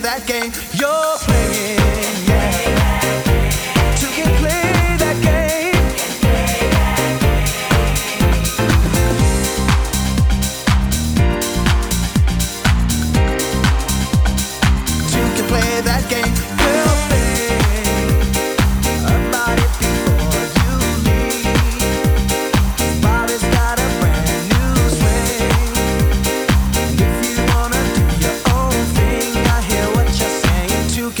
that game.